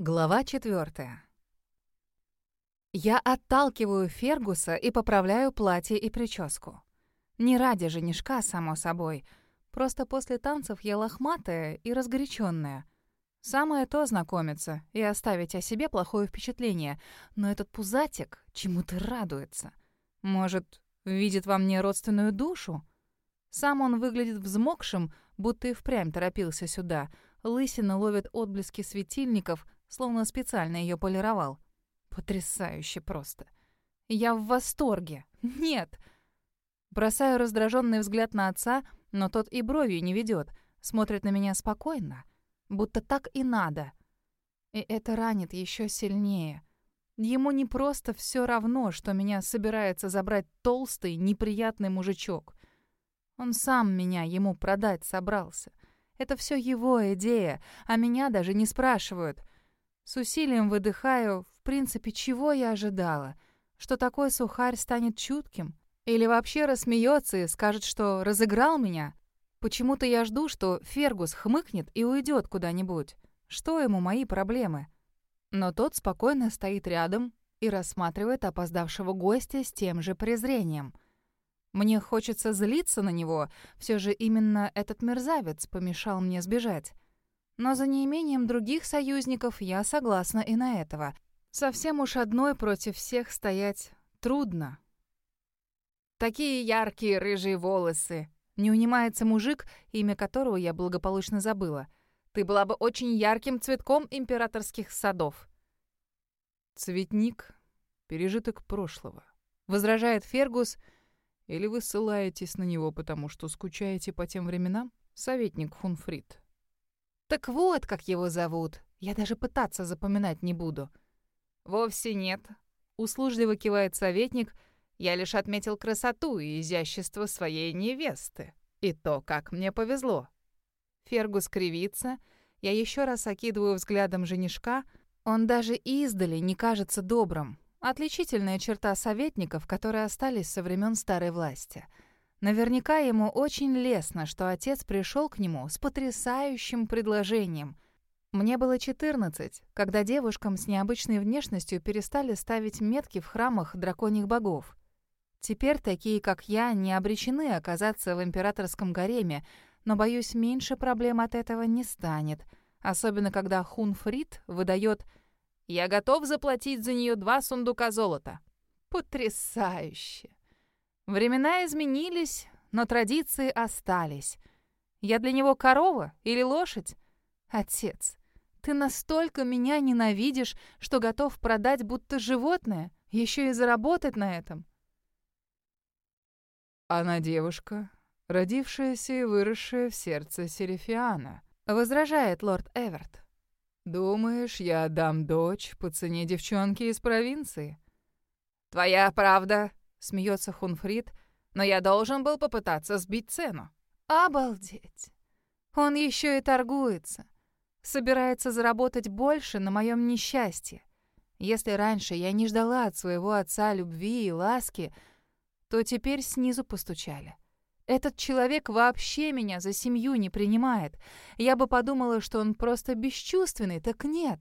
Глава четвертая. Я отталкиваю Фергуса и поправляю платье и прическу. Не ради женишка, само собой. Просто после танцев я лохматая и разгоряченная. Самое то знакомиться и оставить о себе плохое впечатление. Но этот пузатик чему-то радуется. Может, видит во мне родственную душу? Сам он выглядит взмокшим, будто и впрямь торопился сюда. Лысина ловит отблески светильников — словно специально ее полировал. Потрясающе просто. Я в восторге. Нет. Бросаю раздраженный взгляд на отца, но тот и бровью не ведет, смотрит на меня спокойно, будто так и надо. И это ранит еще сильнее. Ему не просто все равно, что меня собирается забрать толстый, неприятный мужичок. Он сам меня ему продать собрался. Это все его идея, а меня даже не спрашивают. С усилием выдыхаю, в принципе, чего я ожидала? Что такой сухарь станет чутким? Или вообще рассмеется и скажет, что разыграл меня? Почему-то я жду, что Фергус хмыкнет и уйдет куда-нибудь. Что ему мои проблемы? Но тот спокойно стоит рядом и рассматривает опоздавшего гостя с тем же презрением. Мне хочется злиться на него, все же именно этот мерзавец помешал мне сбежать. Но за неимением других союзников я согласна и на этого. Совсем уж одной против всех стоять трудно. Такие яркие рыжие волосы. Не унимается мужик, имя которого я благополучно забыла. Ты была бы очень ярким цветком императорских садов. Цветник — пережиток прошлого. Возражает Фергус, или вы ссылаетесь на него, потому что скучаете по тем временам? Советник Хунфрид. Так вот, как его зовут. Я даже пытаться запоминать не буду. Вовсе нет. Услужливо кивает советник. Я лишь отметил красоту и изящество своей невесты. И то, как мне повезло. Фергус кривится. Я еще раз окидываю взглядом женишка. Он даже издали не кажется добрым. Отличительная черта советников, которые остались со времен старой власти — Наверняка ему очень лестно, что отец пришел к нему с потрясающим предложением. Мне было 14, когда девушкам с необычной внешностью перестали ставить метки в храмах драконьих богов. Теперь такие, как я, не обречены оказаться в императорском гареме, но, боюсь, меньше проблем от этого не станет, особенно когда Хунфрид выдает «Я готов заплатить за нее два сундука золота». Потрясающе! Времена изменились, но традиции остались. Я для него корова или лошадь? Отец, ты настолько меня ненавидишь, что готов продать будто животное, еще и заработать на этом. Она девушка, родившаяся и выросшая в сердце Серифиана, возражает лорд Эверт. Думаешь, я отдам дочь по цене девчонки из провинции? Твоя правда, Смеется Хунфрид, но я должен был попытаться сбить цену. Обалдеть. Он еще и торгуется. Собирается заработать больше на моем несчастье. Если раньше я не ждала от своего отца любви и ласки, то теперь снизу постучали. Этот человек вообще меня за семью не принимает. Я бы подумала, что он просто бесчувственный, так нет.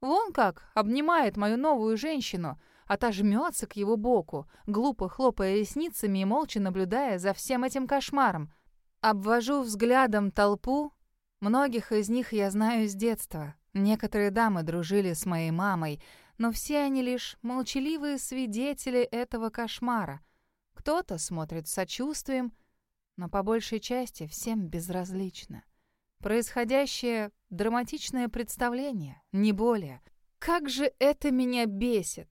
Вон как обнимает мою новую женщину — а та жмется к его боку, глупо хлопая ресницами и молча наблюдая за всем этим кошмаром. Обвожу взглядом толпу. Многих из них я знаю с детства. Некоторые дамы дружили с моей мамой, но все они лишь молчаливые свидетели этого кошмара. Кто-то смотрит с сочувствием, но по большей части всем безразлично. Происходящее — драматичное представление, не более. Как же это меня бесит!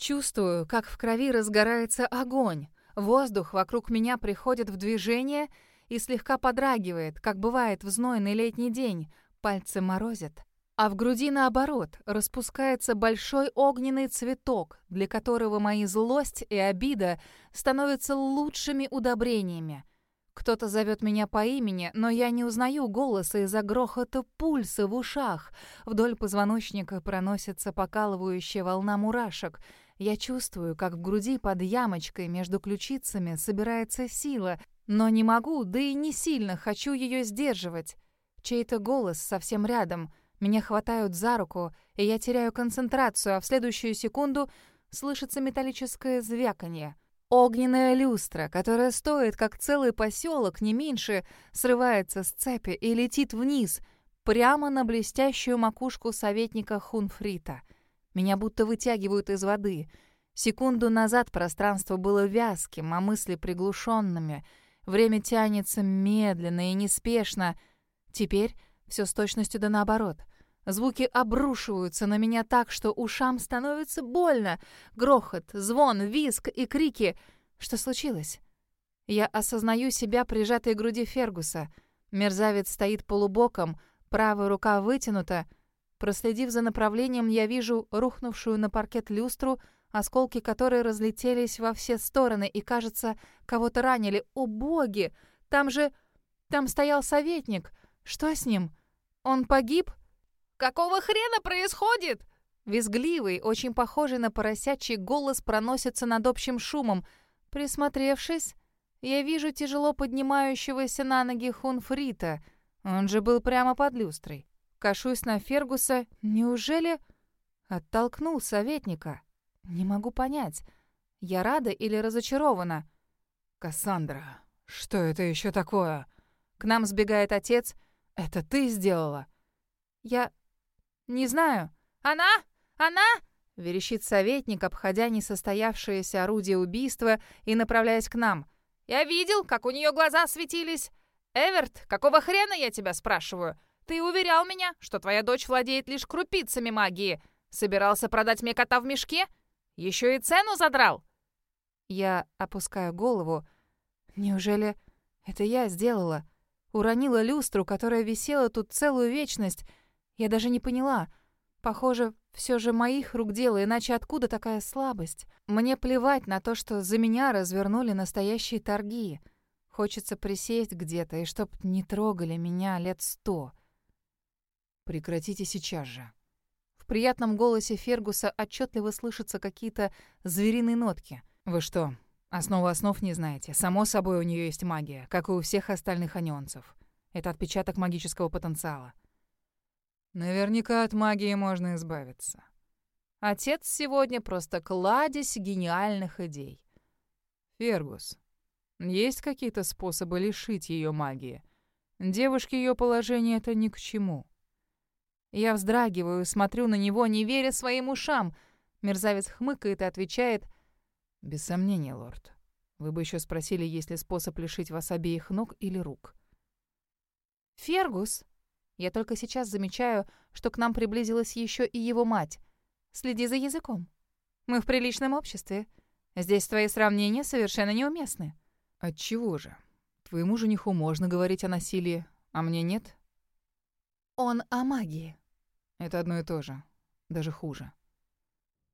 Чувствую, как в крови разгорается огонь. Воздух вокруг меня приходит в движение и слегка подрагивает, как бывает в знойный летний день. Пальцы морозят. А в груди, наоборот, распускается большой огненный цветок, для которого мои злость и обида становятся лучшими удобрениями. Кто-то зовет меня по имени, но я не узнаю голоса из-за грохота пульса в ушах. Вдоль позвоночника проносится покалывающая волна мурашек — я чувствую, как в груди под ямочкой между ключицами собирается сила, но не могу, да и не сильно хочу ее сдерживать. Чей-то голос совсем рядом. Меня хватают за руку, и я теряю концентрацию, а в следующую секунду слышится металлическое звяканье. Огненная люстра, которая стоит как целый поселок, не меньше, срывается с цепи и летит вниз, прямо на блестящую макушку советника Хунфрита. Меня будто вытягивают из воды. Секунду назад пространство было вязким, а мысли приглушенными. Время тянется медленно и неспешно. Теперь все с точностью да наоборот. Звуки обрушиваются на меня так, что ушам становится больно. Грохот, звон, визг и крики. Что случилось? Я осознаю себя прижатой к груди Фергуса. Мерзавец стоит полубоком, правая рука вытянута. Проследив за направлением, я вижу рухнувшую на паркет люстру, осколки которой разлетелись во все стороны и, кажется, кого-то ранили. О, боги! Там же... Там стоял советник. Что с ним? Он погиб? «Какого хрена происходит?» Визгливый, очень похожий на поросячий голос проносится над общим шумом. Присмотревшись, я вижу тяжело поднимающегося на ноги Хунфрита. Он же был прямо под люстрой. Кашусь на Фергуса. Неужели оттолкнул советника? Не могу понять, я рада или разочарована. «Кассандра, что это еще такое?» К нам сбегает отец. «Это ты сделала?» «Я «Не знаю». «Она? Она?» — верещит советник, обходя несостоявшееся орудие убийства и направляясь к нам. «Я видел, как у нее глаза светились. Эверт, какого хрена я тебя спрашиваю? Ты уверял меня, что твоя дочь владеет лишь крупицами магии. Собирался продать мне кота в мешке? Еще и цену задрал?» Я опускаю голову. «Неужели это я сделала?» Уронила люстру, которая висела тут целую вечность, я даже не поняла. Похоже, все же моих рук дело, иначе откуда такая слабость? Мне плевать на то, что за меня развернули настоящие торги. Хочется присесть где-то, и чтоб не трогали меня лет сто. Прекратите сейчас же. В приятном голосе Фергуса отчетливо слышатся какие-то звериные нотки. Вы что, основу основ не знаете? Само собой, у нее есть магия, как и у всех остальных анионцев. Это отпечаток магического потенциала. Наверняка от магии можно избавиться. Отец сегодня просто кладезь гениальных идей. Фергус, есть какие-то способы лишить ее магии? Девушке ее положение это ни к чему. Я вздрагиваю, смотрю на него, не веря своим ушам. Мерзавец хмыкает и отвечает. «Без сомнения, лорд. Вы бы еще спросили, есть ли способ лишить вас обеих ног или рук». «Фергус!» Я только сейчас замечаю, что к нам приблизилась еще и его мать. Следи за языком. Мы в приличном обществе. Здесь твои сравнения совершенно неуместны. Отчего же? Твоему жениху можно говорить о насилии, а мне нет? Он о магии. Это одно и то же. Даже хуже.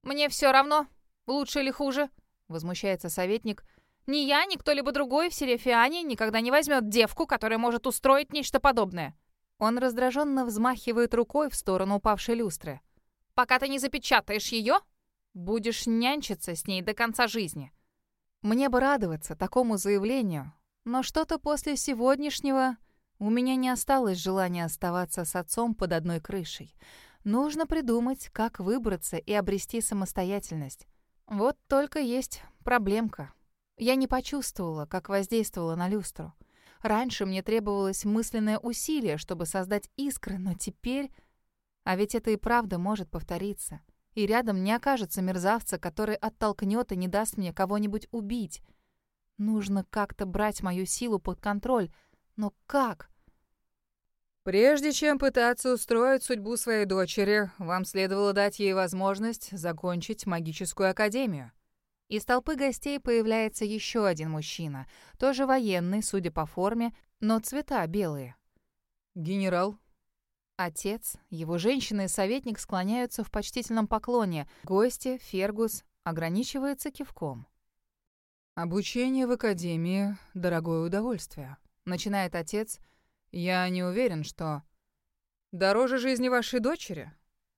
Мне все равно, лучше или хуже, возмущается советник. Ни я, ни кто-либо другой в Серефиане никогда не возьмет девку, которая может устроить нечто подобное. Он раздраженно взмахивает рукой в сторону упавшей люстры. «Пока ты не запечатаешь ее, будешь нянчиться с ней до конца жизни». Мне бы радоваться такому заявлению, но что-то после сегодняшнего у меня не осталось желания оставаться с отцом под одной крышей. Нужно придумать, как выбраться и обрести самостоятельность. Вот только есть проблемка. Я не почувствовала, как воздействовала на люстру. Раньше мне требовалось мысленное усилие, чтобы создать искры, но теперь... А ведь это и правда может повториться. И рядом не окажется мерзавца, который оттолкнет и не даст мне кого-нибудь убить. Нужно как-то брать мою силу под контроль. Но как? Прежде чем пытаться устроить судьбу своей дочери, вам следовало дать ей возможность закончить магическую академию. Из толпы гостей появляется еще один мужчина, тоже военный, судя по форме, но цвета белые. «Генерал?» Отец, его женщина и советник склоняются в почтительном поклоне. Гости, Фергус, ограничивается кивком. «Обучение в академии — дорогое удовольствие», — начинает отец. «Я не уверен, что...» «Дороже жизни вашей дочери?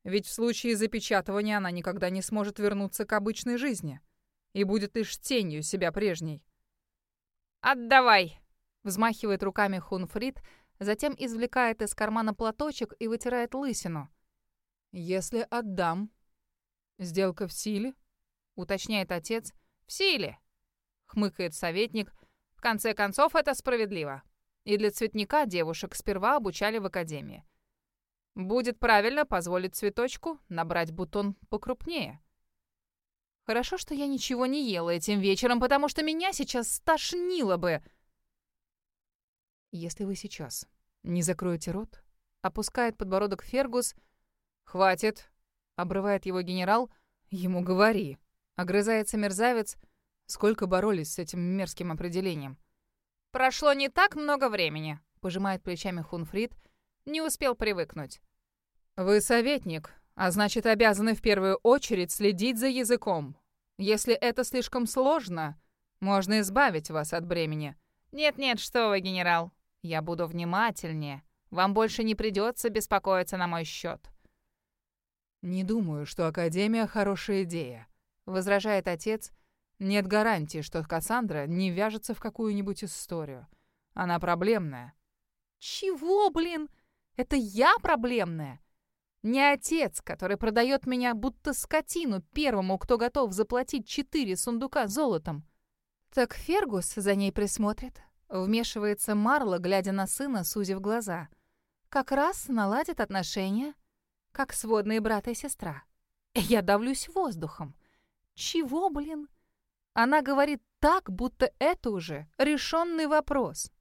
Ведь в случае запечатывания она никогда не сможет вернуться к обычной жизни» и будет лишь тенью себя прежней. «Отдавай!» — взмахивает руками Хунфрид, Затем извлекает из кармана платочек и вытирает лысину. «Если отдам, сделка в силе?» — уточняет отец. «В силе!» — хмыкает советник. «В конце концов, это справедливо. И для цветника девушек сперва обучали в академии. Будет правильно позволить цветочку набрать бутон покрупнее». Хорошо, что я ничего не ела этим вечером, потому что меня сейчас стошнило бы. Если вы сейчас не закроете рот, опускает подбородок Фергус. Хватит, обрывает его генерал. Ему говори. Огрызается мерзавец. Сколько боролись с этим мерзким определением? Прошло не так много времени, пожимает плечами Хунфрид. Не успел привыкнуть. Вы советник, а значит, обязаны в первую очередь следить за языком. Если это слишком сложно, можно избавить вас от бремени. Нет-нет, что вы, генерал. Я буду внимательнее. Вам больше не придется беспокоиться на мой счет. Не думаю, что Академия хорошая идея, возражает отец. Нет гарантии, что Кассандра не вяжется в какую-нибудь историю. Она проблемная. Чего, блин? Это я проблемная? Не отец, который продает меня будто скотину первому, кто готов заплатить четыре сундука золотом. Так Фергус за ней присмотрит. Вмешивается Марла, глядя на сына, сузив глаза. Как раз наладит отношения, как сводные брат и сестра. Я давлюсь воздухом. Чего, блин? Она говорит так, будто это уже решенный вопрос.